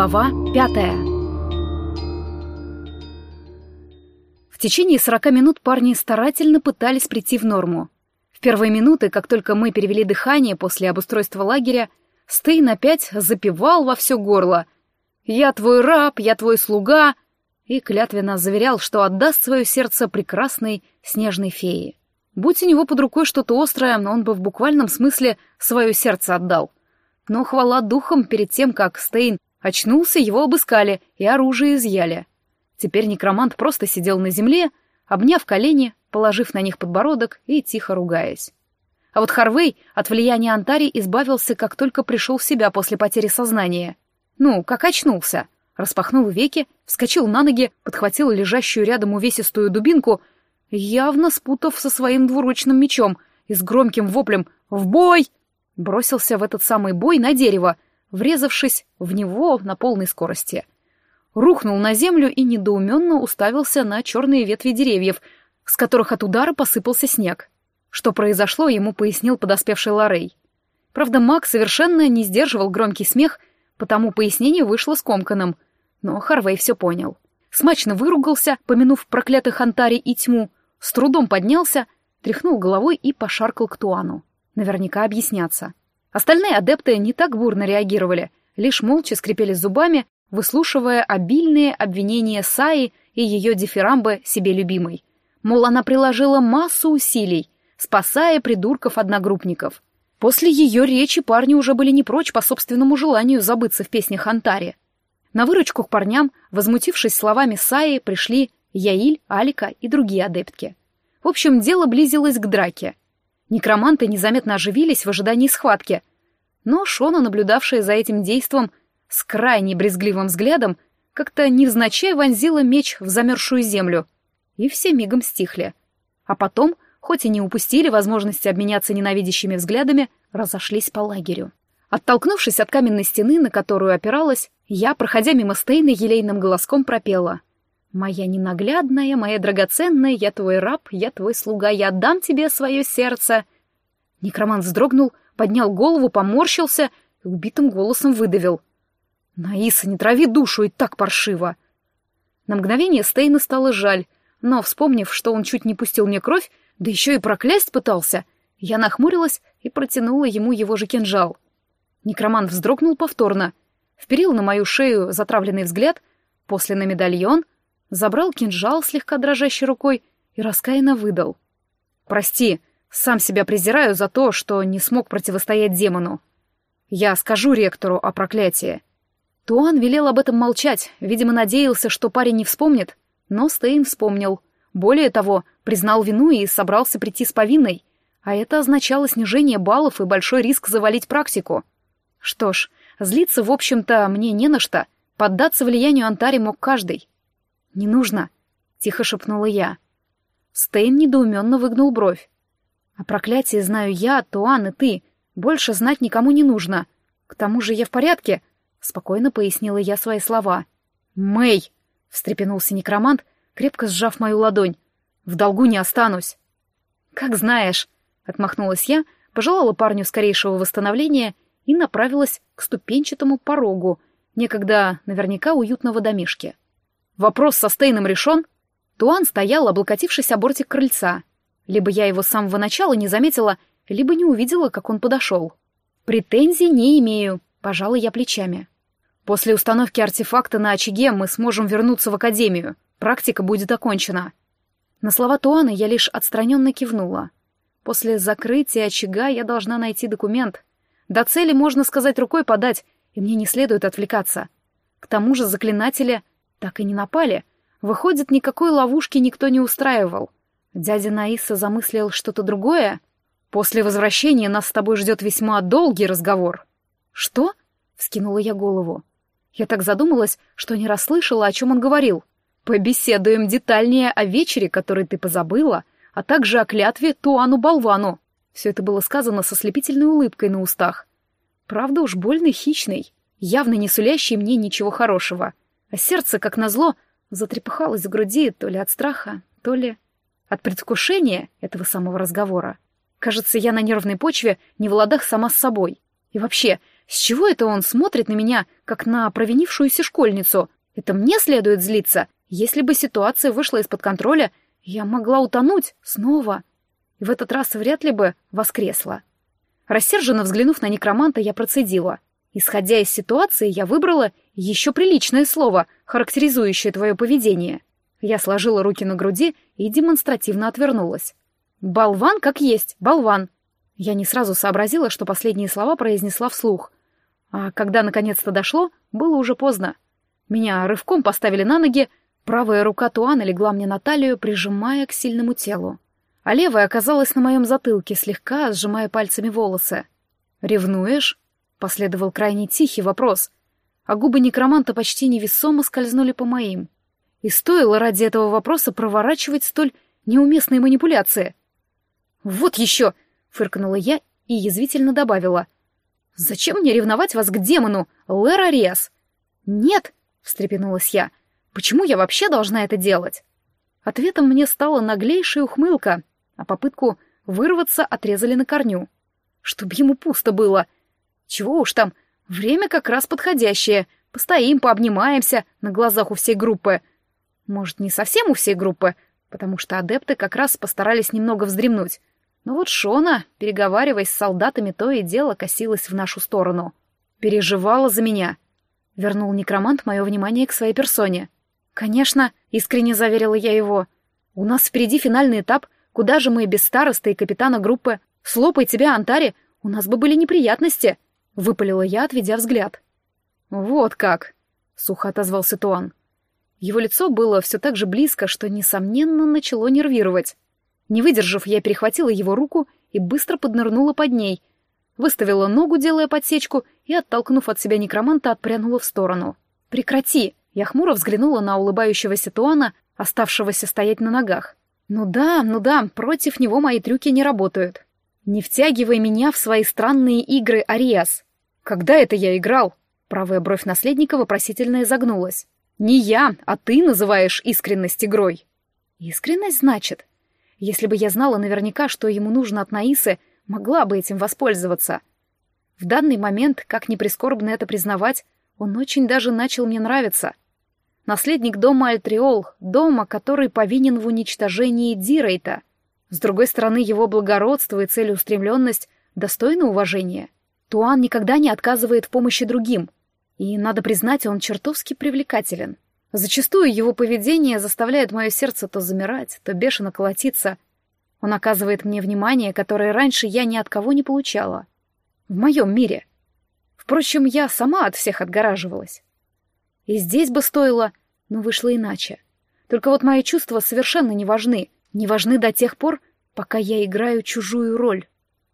Глава пятая В течение сорока минут парни старательно пытались прийти в норму. В первые минуты, как только мы перевели дыхание после обустройства лагеря, Стейн опять запевал во все горло. «Я твой раб, я твой слуга!» и клятвенно заверял, что отдаст свое сердце прекрасной снежной фее. Будь у него под рукой что-то острое, он бы в буквальном смысле свое сердце отдал. Но хвала духом перед тем, как Стейн Очнулся, его обыскали и оружие изъяли. Теперь некромант просто сидел на земле, обняв колени, положив на них подбородок и тихо ругаясь. А вот Харвей от влияния Антари избавился, как только пришел в себя после потери сознания. Ну, как очнулся. Распахнул веки, вскочил на ноги, подхватил лежащую рядом увесистую дубинку, явно спутав со своим двуручным мечом и с громким воплем «В бой!» бросился в этот самый бой на дерево, врезавшись в него на полной скорости. Рухнул на землю и недоуменно уставился на черные ветви деревьев, с которых от удара посыпался снег. Что произошло, ему пояснил подоспевший Лорей. Правда, маг совершенно не сдерживал громкий смех, потому пояснение вышло скомканным. Но Харвей все понял. Смачно выругался, помянув проклятых Антари и тьму, с трудом поднялся, тряхнул головой и пошаркал к Туану. Наверняка объясняться. Остальные адепты не так бурно реагировали, лишь молча скрипели зубами, выслушивая обильные обвинения Саи и ее дифирамбы себе любимой. Мол, она приложила массу усилий, спасая придурков-одногруппников. После ее речи парни уже были не прочь по собственному желанию забыться в песнях Антари. На выручку к парням, возмутившись словами Саи, пришли Яиль, Алика и другие адептки. В общем, дело близилось к драке. Некроманты незаметно оживились в ожидании схватки. Но Шона, наблюдавшая за этим действом с крайне брезгливым взглядом, как-то невзначай вонзила меч в замерзшую землю. И все мигом стихли. А потом, хоть и не упустили возможности обменяться ненавидящими взглядами, разошлись по лагерю. Оттолкнувшись от каменной стены, на которую опиралась, я, проходя мимо Стейна, елейным голоском пропела — «Моя ненаглядная, моя драгоценная, я твой раб, я твой слуга, я отдам тебе свое сердце!» Некромант вздрогнул, поднял голову, поморщился и убитым голосом выдавил. «Наиса, не трави душу, и так паршиво!» На мгновение Стейна стало жаль, но, вспомнив, что он чуть не пустил мне кровь, да еще и проклясть пытался, я нахмурилась и протянула ему его же кинжал. Некромант вздрогнул повторно, вперил на мою шею затравленный взгляд, после на медальон, забрал кинжал слегка дрожащей рукой и раскаянно выдал. «Прости, сам себя презираю за то, что не смог противостоять демону. Я скажу ректору о проклятии». Туан велел об этом молчать, видимо, надеялся, что парень не вспомнит, но Стейн вспомнил. Более того, признал вину и собрался прийти с повинной, а это означало снижение баллов и большой риск завалить практику. Что ж, злиться, в общем-то, мне не на что. Поддаться влиянию Антари мог каждый. «Не нужно», — тихо шепнула я. Стейн недоуменно выгнул бровь. «О проклятии знаю я, Туан и ты. Больше знать никому не нужно. К тому же я в порядке», — спокойно пояснила я свои слова. «Мэй!» — встрепенулся некромант, крепко сжав мою ладонь. «В долгу не останусь». «Как знаешь», — отмахнулась я, пожелала парню скорейшего восстановления и направилась к ступенчатому порогу, некогда наверняка уютного домишки. Вопрос со Стейном решен? Туан стоял, облокотившись о бортик крыльца. Либо я его с самого начала не заметила, либо не увидела, как он подошел. Претензий не имею, пожала я плечами. После установки артефакта на очаге мы сможем вернуться в академию. Практика будет окончена. На слова Туана я лишь отстраненно кивнула. После закрытия очага я должна найти документ. До цели можно сказать рукой подать, и мне не следует отвлекаться. К тому же заклинатели так и не напали. Выходит, никакой ловушки никто не устраивал. Дядя Наиса замыслил что-то другое? После возвращения нас с тобой ждет весьма долгий разговор. Что? Вскинула я голову. Я так задумалась, что не расслышала, о чем он говорил. Побеседуем детальнее о вечере, который ты позабыла, а также о клятве Туану-болвану. Все это было сказано со слепительной улыбкой на устах. Правда уж больно хищный, явно не сулящий мне ничего хорошего а сердце, как назло, затрепыхалось в груди то ли от страха, то ли от предвкушения этого самого разговора. Кажется, я на нервной почве не в ладах сама с собой. И вообще, С чего это он смотрит на меня, как на провинившуюся школьницу? Это мне следует злиться? Если бы ситуация вышла из-под контроля, я могла утонуть снова. И в этот раз вряд ли бы воскресла. Рассерженно взглянув на некроманта, я процедила. Исходя из ситуации, я выбрала еще приличное слово, характеризующее твое поведение. Я сложила руки на груди и демонстративно отвернулась. «Болван как есть, болван!» Я не сразу сообразила, что последние слова произнесла вслух. А когда наконец-то дошло, было уже поздно. Меня рывком поставили на ноги, правая рука Туана легла мне на талию, прижимая к сильному телу. А левая оказалась на моем затылке, слегка сжимая пальцами волосы. «Ревнуешь?» — последовал крайне тихий вопрос, а губы некроманта почти невесомо скользнули по моим. И стоило ради этого вопроса проворачивать столь неуместные манипуляции. «Вот еще!» — фыркнула я и язвительно добавила. «Зачем мне ревновать вас к демону, Лэр Ариас?» «Нет!» — встрепенулась я. «Почему я вообще должна это делать?» Ответом мне стала наглейшая ухмылка, а попытку вырваться отрезали на корню. Чтоб ему пусто было. Чего уж там, время как раз подходящее. Постоим, пообнимаемся на глазах у всей группы. Может, не совсем у всей группы, потому что адепты как раз постарались немного вздремнуть. Но вот Шона, переговариваясь с солдатами, то и дело косилась в нашу сторону. Переживала за меня. Вернул некромант мое внимание к своей персоне. «Конечно», — искренне заверила я его. «У нас впереди финальный этап. Куда же мы без староста и капитана группы? Слопай тебя, Антари, у нас бы были неприятности», — выпалила я, отведя взгляд. «Вот как», — сухо отозвался Туан. Его лицо было все так же близко, что, несомненно, начало нервировать. Не выдержав, я перехватила его руку и быстро поднырнула под ней, выставила ногу, делая подсечку, и, оттолкнув от себя некроманта, отпрянула в сторону. «Прекрати!» Я хмуро взглянула на улыбающегося Туана, оставшегося стоять на ногах. «Ну да, ну да, против него мои трюки не работают. Не втягивай меня в свои странные игры, Ариас. Когда это я играл?» Правая бровь наследника вопросительно изогнулась. Не я, а ты называешь искренность игрой. Искренность, значит? Если бы я знала наверняка, что ему нужно от Наисы, могла бы этим воспользоваться. В данный момент, как ни прискорбно это признавать, он очень даже начал мне нравиться. Наследник дома Альтриол, дома, который повинен в уничтожении Дирейта. С другой стороны, его благородство и целеустремленность достойны уважения. Туан никогда не отказывает в помощи другим — и, надо признать, он чертовски привлекателен. Зачастую его поведение заставляет мое сердце то замирать, то бешено колотиться. Он оказывает мне внимание, которое раньше я ни от кого не получала. В моем мире. Впрочем, я сама от всех отгораживалась. И здесь бы стоило, но вышло иначе. Только вот мои чувства совершенно не важны. Не важны до тех пор, пока я играю чужую роль.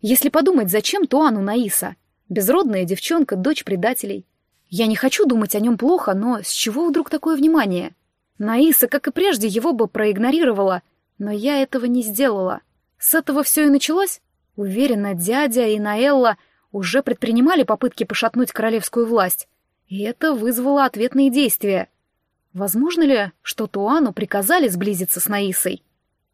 Если подумать, зачем Туану Наиса? Безродная девчонка, дочь предателей. Я не хочу думать о нем плохо, но с чего вдруг такое внимание? Наиса, как и прежде, его бы проигнорировала, но я этого не сделала. С этого все и началось? Уверена, дядя и Наэлла уже предпринимали попытки пошатнуть королевскую власть, и это вызвало ответные действия. Возможно ли, что Туану приказали сблизиться с Наисой?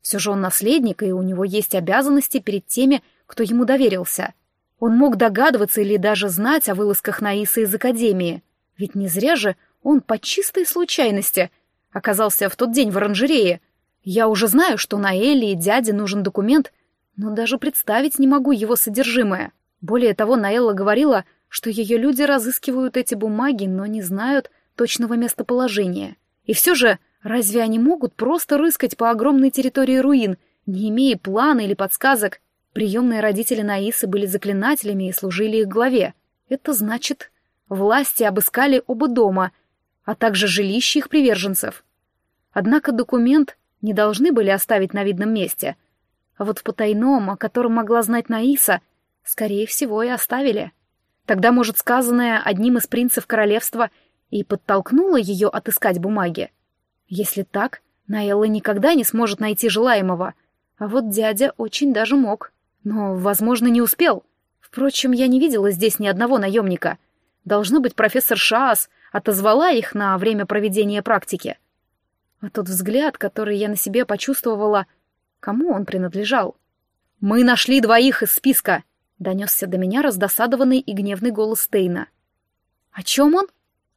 Все же он наследник, и у него есть обязанности перед теми, кто ему доверился — он мог догадываться или даже знать о вылазках Наисы из Академии, ведь не зря же он по чистой случайности оказался в тот день в оранжерее. Я уже знаю, что на Элли и дяде нужен документ, но даже представить не могу его содержимое. Более того, Наэлла говорила, что ее люди разыскивают эти бумаги, но не знают точного местоположения. И все же, разве они могут просто рыскать по огромной территории руин, не имея плана или подсказок? Приемные родители Наисы были заклинателями и служили их главе. Это значит, власти обыскали оба дома, а также жилища их приверженцев. Однако документ не должны были оставить на видном месте. А вот в потайном, о котором могла знать Наиса, скорее всего, и оставили. Тогда, может, сказанное одним из принцев королевства и подтолкнуло ее отыскать бумаги. Если так, Наэлла никогда не сможет найти желаемого, а вот дядя очень даже мог. Но, возможно, не успел. Впрочем, я не видела здесь ни одного наемника. Должно быть, профессор Шаас отозвала их на время проведения практики. А тот взгляд, который я на себе почувствовала, кому он принадлежал? «Мы нашли двоих из списка!» — донесся до меня раздосадованный и гневный голос Стейна. «О чем он?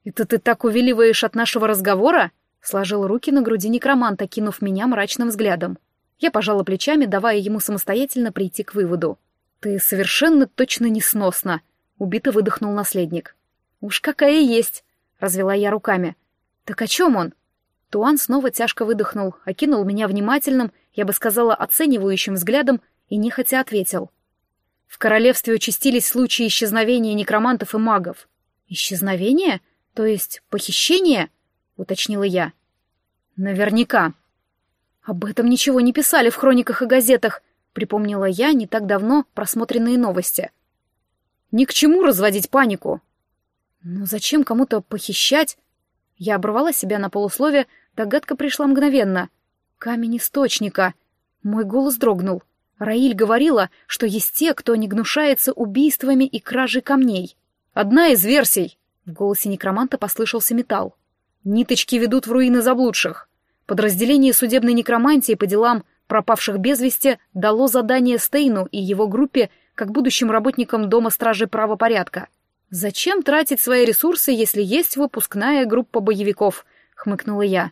Это ты так увиливаешь от нашего разговора?» — сложил руки на груди некроманта, кинув меня мрачным взглядом. Я пожала плечами, давая ему самостоятельно прийти к выводу. «Ты совершенно точно несносна», — убито выдохнул наследник. «Уж какая есть», — развела я руками. «Так о чем он?» Туан снова тяжко выдохнул, окинул меня внимательным, я бы сказала, оценивающим взглядом и нехотя ответил. В королевстве участились случаи исчезновения некромантов и магов. «Исчезновение? То есть похищение?» — уточнила я. «Наверняка», «Об этом ничего не писали в хрониках и газетах», — припомнила я не так давно просмотренные новости. «Ни к чему разводить панику». «Но зачем кому-то похищать?» Я оборвала себя на полуслове, догадка пришла мгновенно. «Камень источника». Мой голос дрогнул. Раиль говорила, что есть те, кто не гнушается убийствами и кражей камней. «Одна из версий!» В голосе некроманта послышался металл. «Ниточки ведут в руины заблудших. Подразделение судебной некромантии по делам пропавших без вести дало задание Стейну и его группе как будущим работникам Дома Стражи Правопорядка. «Зачем тратить свои ресурсы, если есть выпускная группа боевиков?» — хмыкнула я.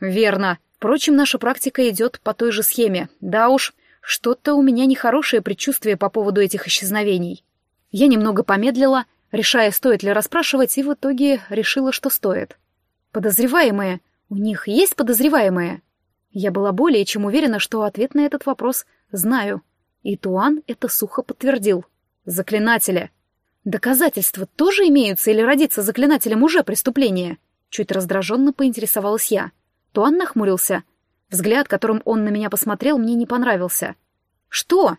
«Верно. Впрочем, наша практика идет по той же схеме. Да уж, что-то у меня нехорошее предчувствие по поводу этих исчезновений». Я немного помедлила, решая, стоит ли расспрашивать, и в итоге решила, что стоит. Подозреваемые у них есть подозреваемые? Я была более чем уверена, что ответ на этот вопрос знаю. И Туан это сухо подтвердил. Заклинатели. Доказательства тоже имеются или родиться заклинателем уже преступление? Чуть раздраженно поинтересовалась я. Туан нахмурился. Взгляд, которым он на меня посмотрел, мне не понравился. «Что?»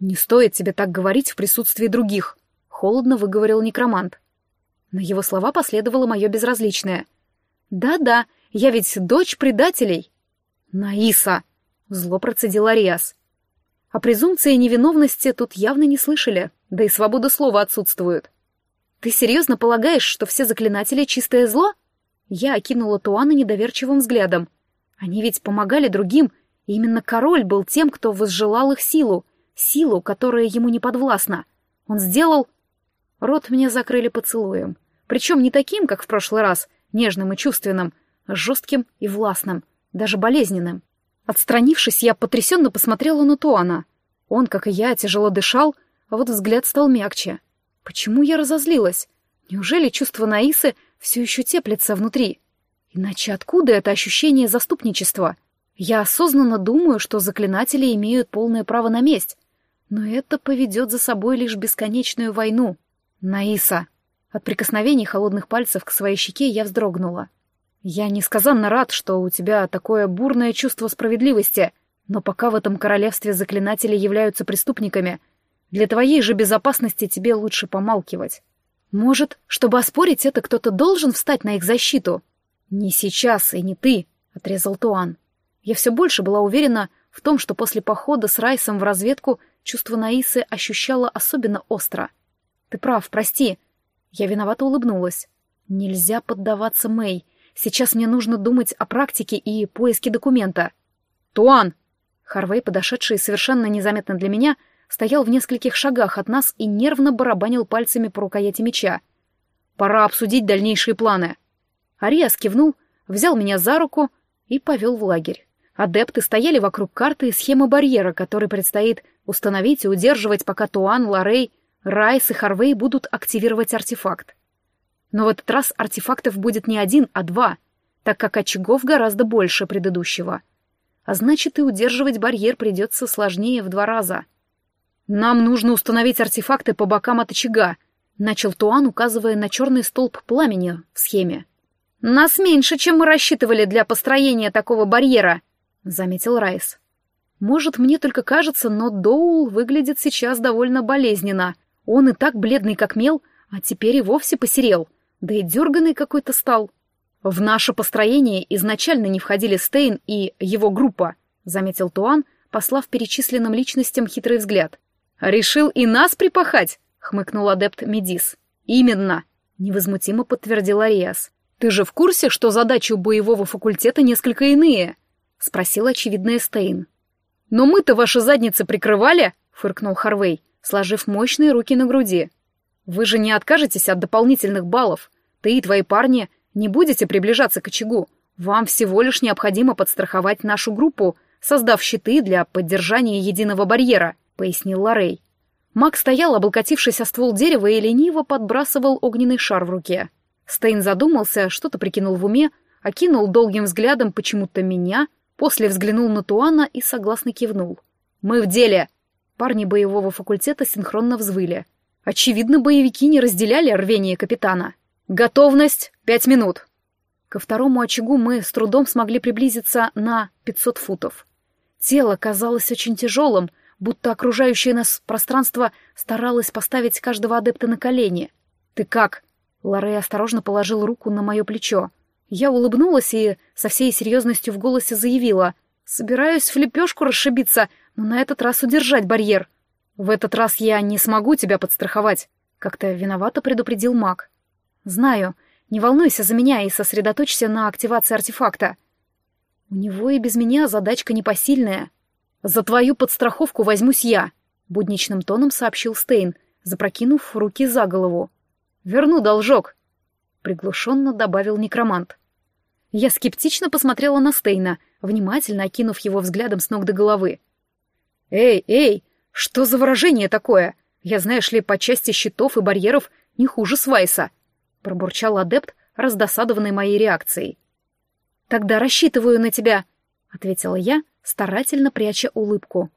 «Не стоит тебе так говорить в присутствии других», — холодно выговорил некромант. На его слова последовало мое безразличное. «Да-да, я ведь дочь предателей. Наиса! Зло процедил Ариас. О презумпции невиновности тут явно не слышали, да и свобода слова отсутствует. Ты серьезно полагаешь, что все заклинатели — чистое зло? Я окинула Туана недоверчивым взглядом. Они ведь помогали другим, и именно король был тем, кто возжелал их силу, силу, которая ему не подвластна. Он сделал... Рот мне закрыли поцелуем. Причем не таким, как в прошлый раз, нежным и чувственным, жестким и властным, даже болезненным. Отстранившись, я потрясенно посмотрела на Туана. Он, как и я, тяжело дышал, а вот взгляд стал мягче. Почему я разозлилась? Неужели чувство Наисы все еще теплится внутри? Иначе откуда это ощущение заступничества? Я осознанно думаю, что заклинатели имеют полное право на месть, но это поведет за собой лишь бесконечную войну. Наиса. От прикосновений холодных пальцев к своей щеке я вздрогнула. Я несказанно рад, что у тебя такое бурное чувство справедливости, но пока в этом королевстве заклинатели являются преступниками, для твоей же безопасности тебе лучше помалкивать. Может, чтобы оспорить это, кто-то должен встать на их защиту? Не сейчас и не ты, — отрезал Туан. Я все больше была уверена в том, что после похода с Райсом в разведку чувство Наисы ощущала особенно остро. Ты прав, прости. Я виновато улыбнулась. Нельзя поддаваться Мэй, Сейчас мне нужно думать о практике и поиске документа. Туан! Харвей, подошедший совершенно незаметно для меня, стоял в нескольких шагах от нас и нервно барабанил пальцами по рукояти меча. Пора обсудить дальнейшие планы. Ариас кивнул, взял меня за руку и повел в лагерь. Адепты стояли вокруг карты и схемы барьера, который предстоит установить и удерживать, пока Туан, Лорей, Райс и Харвей будут активировать артефакт. Но в этот раз артефактов будет не один, а два, так как очагов гораздо больше предыдущего. А значит, и удерживать барьер придется сложнее в два раза. «Нам нужно установить артефакты по бокам от очага», — начал Туан, указывая на черный столб пламени в схеме. «Нас меньше, чем мы рассчитывали для построения такого барьера», — заметил Райс. «Может, мне только кажется, но Доул выглядит сейчас довольно болезненно. Он и так бледный как мел, а теперь и вовсе посерел да и дерганый какой-то стал. В наше построение изначально не входили Стейн и его группа, заметил Туан, послав перечисленным личностям хитрый взгляд. Решил и нас припахать, хмыкнул адепт Медис. Именно, невозмутимо подтвердил Ариас. Ты же в курсе, что задачи у боевого факультета несколько иные? спросил очевидный Стейн. Но мы-то ваши задницы прикрывали, фыркнул Харвей. Сложив мощные руки на груди. «Вы же не откажетесь от дополнительных баллов. Ты и твои парни не будете приближаться к очагу. Вам всего лишь необходимо подстраховать нашу группу, создав щиты для поддержания единого барьера», — пояснил Лорей. Маг стоял, облокотившись о ствол дерева, и лениво подбрасывал огненный шар в руке. Стейн задумался, что-то прикинул в уме, окинул долгим взглядом почему-то меня, после взглянул на Туана и согласно кивнул. «Мы в деле!» Парни боевого факультета синхронно взвыли. Очевидно, боевики не разделяли рвение капитана. «Готовность! Пять минут!» Ко второму очагу мы с трудом смогли приблизиться на 500 футов. Тело казалось очень тяжелым, будто окружающее нас пространство старалось поставить каждого адепта на колени. «Ты как?» Лорей осторожно положил руку на мое плечо. Я улыбнулась и со всей серьезностью в голосе заявила. «Собираюсь в лепешку расшибиться, но на этот раз удержать барьер. В этот раз я не смогу тебя подстраховать», — как-то виновато предупредил маг. «Знаю. Не волнуйся за меня и сосредоточься на активации артефакта. У него и без меня задачка непосильная. За твою подстраховку возьмусь я», — будничным тоном сообщил Стейн, запрокинув руки за голову. «Верну должок», — приглушенно добавил некромант. Я скептично посмотрела на Стейна, внимательно окинув его взглядом с ног до головы. «Эй, эй, что за выражение такое? Я, знаешь ли, по части щитов и барьеров не хуже Свайса», — пробурчал адепт, раздосадованный моей реакцией. «Тогда рассчитываю на тебя», — ответила я, старательно пряча улыбку.